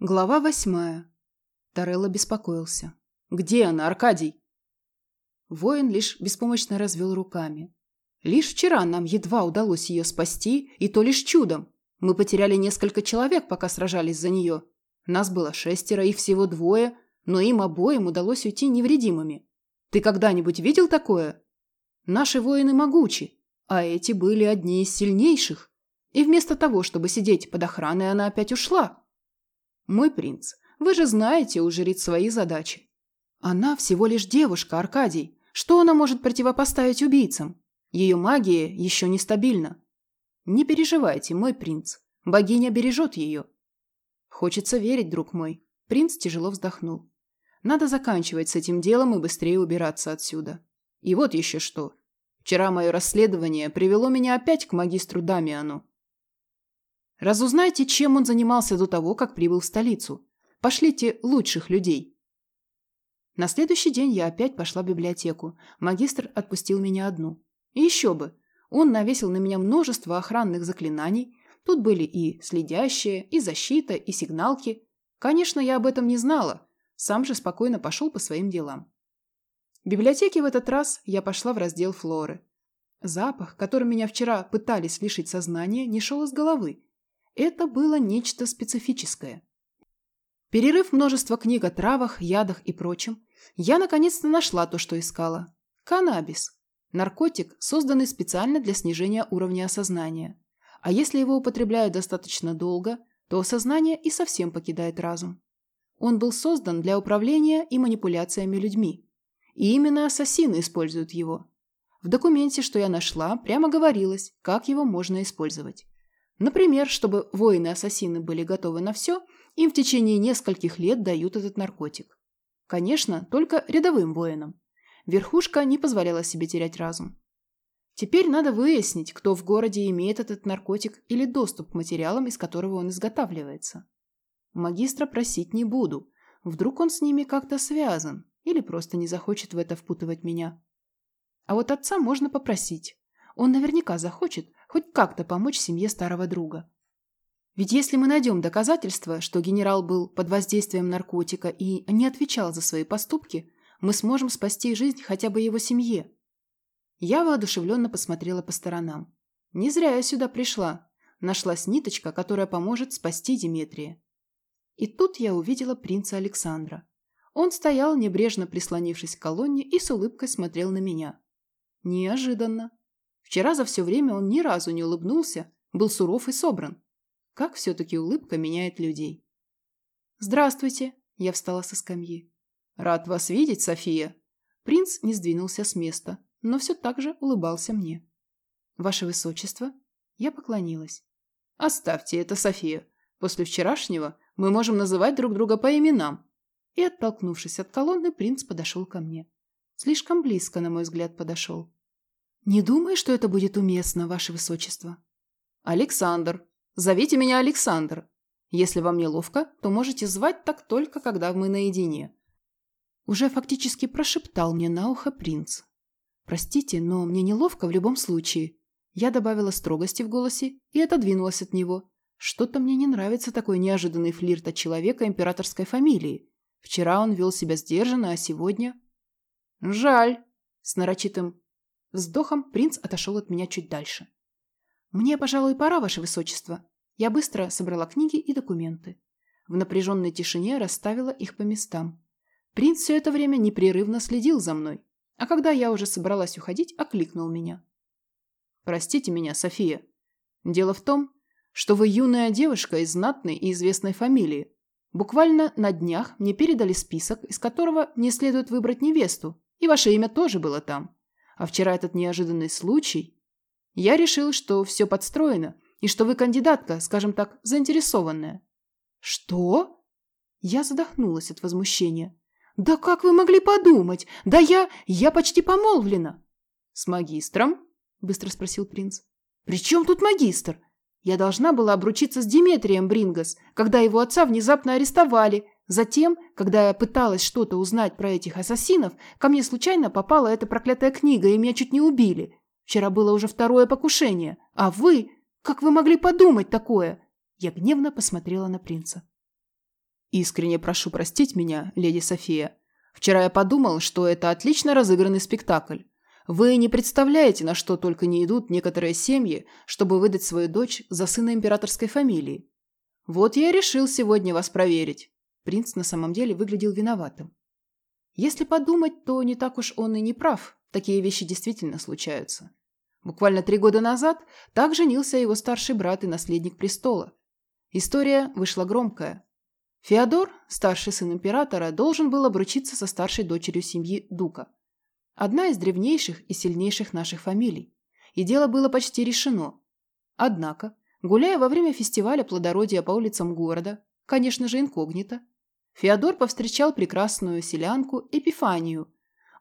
Глава восьмая. Тарелла беспокоился. «Где она, Аркадий?» Воин лишь беспомощно развел руками. «Лишь вчера нам едва удалось ее спасти, и то лишь чудом. Мы потеряли несколько человек, пока сражались за нее. Нас было шестеро, их всего двое, но им обоим удалось уйти невредимыми. Ты когда-нибудь видел такое? Наши воины могучи, а эти были одни из сильнейших. И вместо того, чтобы сидеть под охраной, она опять ушла». «Мой принц, вы же знаете у жриц свои задачи. Она всего лишь девушка, Аркадий. Что она может противопоставить убийцам? Ее магия еще нестабильна. Не переживайте, мой принц. Богиня бережет ее». «Хочется верить, друг мой». Принц тяжело вздохнул. «Надо заканчивать с этим делом и быстрее убираться отсюда. И вот еще что. Вчера мое расследование привело меня опять к магистру Дамиану. Разузнайте, чем он занимался до того, как прибыл в столицу. Пошлите лучших людей. На следующий день я опять пошла в библиотеку. Магистр отпустил меня одну. И еще бы. Он навесил на меня множество охранных заклинаний. Тут были и следящие, и защита, и сигналки. Конечно, я об этом не знала. Сам же спокойно пошел по своим делам. В библиотеке в этот раз я пошла в раздел флоры. Запах, которым меня вчера пытались лишить сознания, не шел из головы. Это было нечто специфическое. Перерыв множество книг о травах, ядах и прочем, я наконец-то нашла то, что искала. Каннабис. Наркотик, созданный специально для снижения уровня осознания. А если его употребляют достаточно долго, то сознание и совсем покидает разум. Он был создан для управления и манипуляциями людьми. И именно ассасины используют его. В документе, что я нашла, прямо говорилось, как его можно использовать. Например, чтобы воины-ассасины были готовы на все, им в течение нескольких лет дают этот наркотик. Конечно, только рядовым воинам. Верхушка не позволяла себе терять разум. Теперь надо выяснить, кто в городе имеет этот наркотик или доступ к материалам, из которого он изготавливается. Магистра просить не буду. Вдруг он с ними как-то связан или просто не захочет в это впутывать меня. А вот отца можно попросить. Он наверняка захочет хоть как-то помочь семье старого друга. Ведь если мы найдем доказательства, что генерал был под воздействием наркотика и не отвечал за свои поступки, мы сможем спасти жизнь хотя бы его семье. Я воодушевленно посмотрела по сторонам. Не зря я сюда пришла. Нашлась ниточка, которая поможет спасти Диметрия. И тут я увидела принца Александра. Он стоял, небрежно прислонившись к колонне, и с улыбкой смотрел на меня. Неожиданно. Вчера за все время он ни разу не улыбнулся, был суров и собран. Как все-таки улыбка меняет людей. «Здравствуйте!» – я встала со скамьи. «Рад вас видеть, София!» Принц не сдвинулся с места, но все так же улыбался мне. «Ваше Высочество!» Я поклонилась. «Оставьте это, София. После вчерашнего мы можем называть друг друга по именам». И, оттолкнувшись от колонны, принц подошел ко мне. Слишком близко, на мой взгляд, подошел. «Не думаю, что это будет уместно, ваше высочество». «Александр. Зовите меня Александр. Если вам неловко, то можете звать так только, когда мы наедине». Уже фактически прошептал мне на ухо принц. «Простите, но мне неловко в любом случае». Я добавила строгости в голосе и отодвинулась от него. Что-то мне не нравится такой неожиданный флирт от человека императорской фамилии. Вчера он вел себя сдержанно, а сегодня... «Жаль», — с нарочитым Вздохом принц отошел от меня чуть дальше. «Мне, пожалуй, пора, ваше высочество». Я быстро собрала книги и документы. В напряженной тишине расставила их по местам. Принц все это время непрерывно следил за мной, а когда я уже собралась уходить, окликнул меня. «Простите меня, София. Дело в том, что вы юная девушка из знатной и известной фамилии. Буквально на днях мне передали список, из которого мне следует выбрать невесту, и ваше имя тоже было там. А вчера этот неожиданный случай... Я решил, что все подстроено, и что вы кандидатка, скажем так, заинтересованная. Что? Я задохнулась от возмущения. Да как вы могли подумать? Да я... я почти помолвлена. С магистром? Быстро спросил принц. При чем тут магистр? Я должна была обручиться с Диметрием Брингас, когда его отца внезапно арестовали, Затем, когда я пыталась что-то узнать про этих ассасинов, ко мне случайно попала эта проклятая книга, и меня чуть не убили. Вчера было уже второе покушение. А вы? Как вы могли подумать такое? Я гневно посмотрела на принца. Искренне прошу простить меня, леди София. Вчера я подумал, что это отлично разыгранный спектакль. Вы не представляете, на что только не идут некоторые семьи, чтобы выдать свою дочь за сына императорской фамилии. Вот я и решил сегодня вас проверить. Принц на самом деле выглядел виноватым. Если подумать, то не так уж он и не прав. Такие вещи действительно случаются. Буквально три года назад так женился его старший брат и наследник престола. История вышла громкая. Феодор, старший сын императора, должен был обручиться со старшей дочерью семьи Дука. Одна из древнейших и сильнейших наших фамилий. И дело было почти решено. Однако, гуляя во время фестиваля плодородия по улицам города, конечно же инкогнито, Феодор повстречал прекрасную селянку Эпифанию.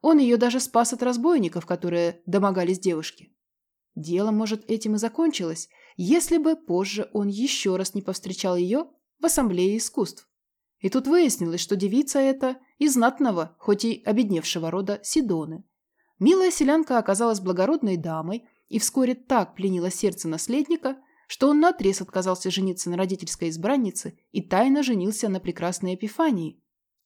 Он ее даже спас от разбойников, которые домогались девушки. Дело, может, этим и закончилось, если бы позже он еще раз не повстречал ее в Ассамблее искусств. И тут выяснилось, что девица эта из знатного, хоть и обедневшего рода Сидоны. Милая селянка оказалась благородной дамой и вскоре так пленила сердце наследника, что он наотрез отказался жениться на родительской избраннице и тайно женился на прекрасной Эпифании.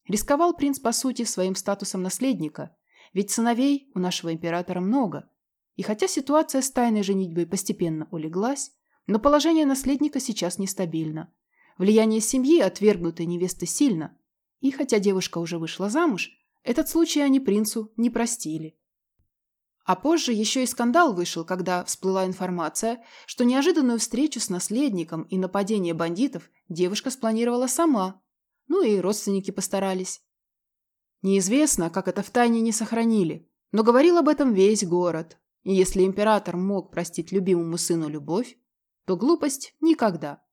Рисковал принц, по сути, своим статусом наследника, ведь сыновей у нашего императора много. И хотя ситуация с тайной женитьбой постепенно улеглась, но положение наследника сейчас нестабильно. Влияние семьи отвергнутой невесты сильно, и хотя девушка уже вышла замуж, этот случай они принцу не простили. А позже еще и скандал вышел, когда всплыла информация, что неожиданную встречу с наследником и нападение бандитов девушка спланировала сама. Ну и родственники постарались. Неизвестно, как это в тайне не сохранили, но говорил об этом весь город. И если император мог простить любимому сыну любовь, то глупость никогда.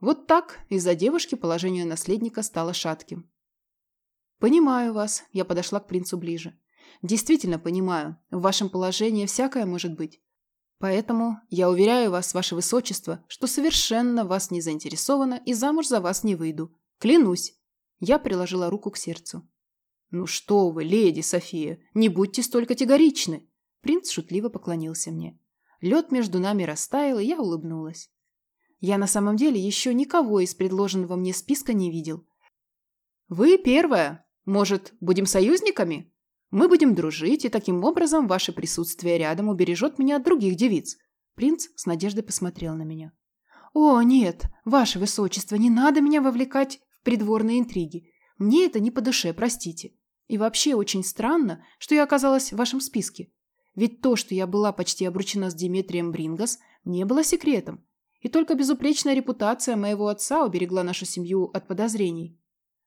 Вот так из-за девушки положение наследника стало шатким. «Понимаю вас», – я подошла к принцу ближе. Действительно понимаю, в вашем положении всякое может быть. Поэтому я уверяю вас, ваше высочество, что совершенно вас не заинтересована и замуж за вас не выйду. Клянусь. Я приложила руку к сердцу. Ну что вы, леди София, не будьте столь категоричны. Принц шутливо поклонился мне. Лед между нами растаял, и я улыбнулась. Я на самом деле еще никого из предложенного мне списка не видел. «Вы первая. Может, будем союзниками?» Мы будем дружить, и таким образом ваше присутствие рядом убережет меня от других девиц». Принц с надеждой посмотрел на меня. «О, нет, ваше высочество, не надо меня вовлекать в придворные интриги. Мне это не по душе, простите. И вообще очень странно, что я оказалась в вашем списке. Ведь то, что я была почти обручена с Диметрием Брингас, не было секретом. И только безупречная репутация моего отца уберегла нашу семью от подозрений.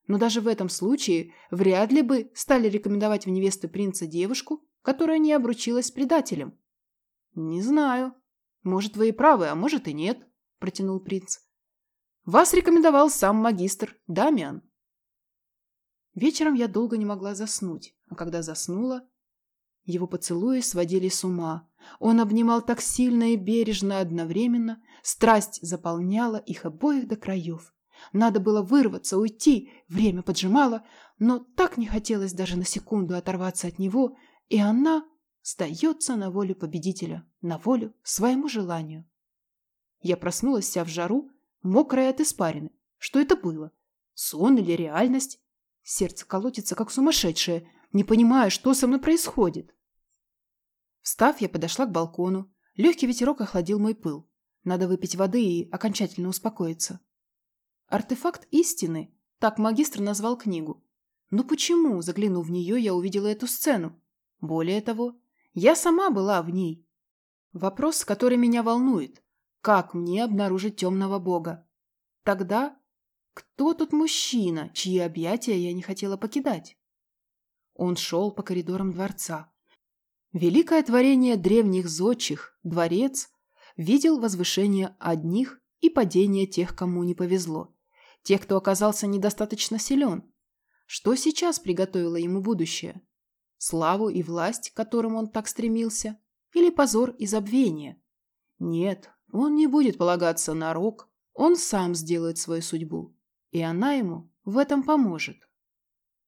Но даже в этом случае вряд ли бы стали рекомендовать в невесты принца девушку, которая не обручилась с предателем. «Не знаю. Может, вы и правы, а может и нет», – протянул принц. «Вас рекомендовал сам магистр Дамиан». Вечером я долго не могла заснуть, а когда заснула, его поцелуи сводили с ума. Он обнимал так сильно и бережно одновременно, страсть заполняла их обоих до краев. Надо было вырваться, уйти, время поджимало, но так не хотелось даже на секунду оторваться от него, и она сдается на волю победителя, на волю своему желанию. Я проснулась вся в жару, мокрая от испарины. Что это было? Сон или реальность? Сердце колотится, как сумасшедшее, не понимая, что со мной происходит. Встав, я подошла к балкону. Легкий ветерок охладил мой пыл. Надо выпить воды и окончательно успокоиться. Артефакт истины, так магистр назвал книгу. Но почему, заглянув в нее, я увидела эту сцену? Более того, я сама была в ней. Вопрос, который меня волнует. Как мне обнаружить темного бога? Тогда кто тот мужчина, чьи объятия я не хотела покидать? Он шел по коридорам дворца. Великое творение древних зодчих, дворец, видел возвышение одних и падение тех, кому не повезло. Тех, кто оказался недостаточно силен. Что сейчас приготовило ему будущее? Славу и власть, к которым он так стремился? Или позор и забвение? Нет, он не будет полагаться на рок. Он сам сделает свою судьбу. И она ему в этом поможет.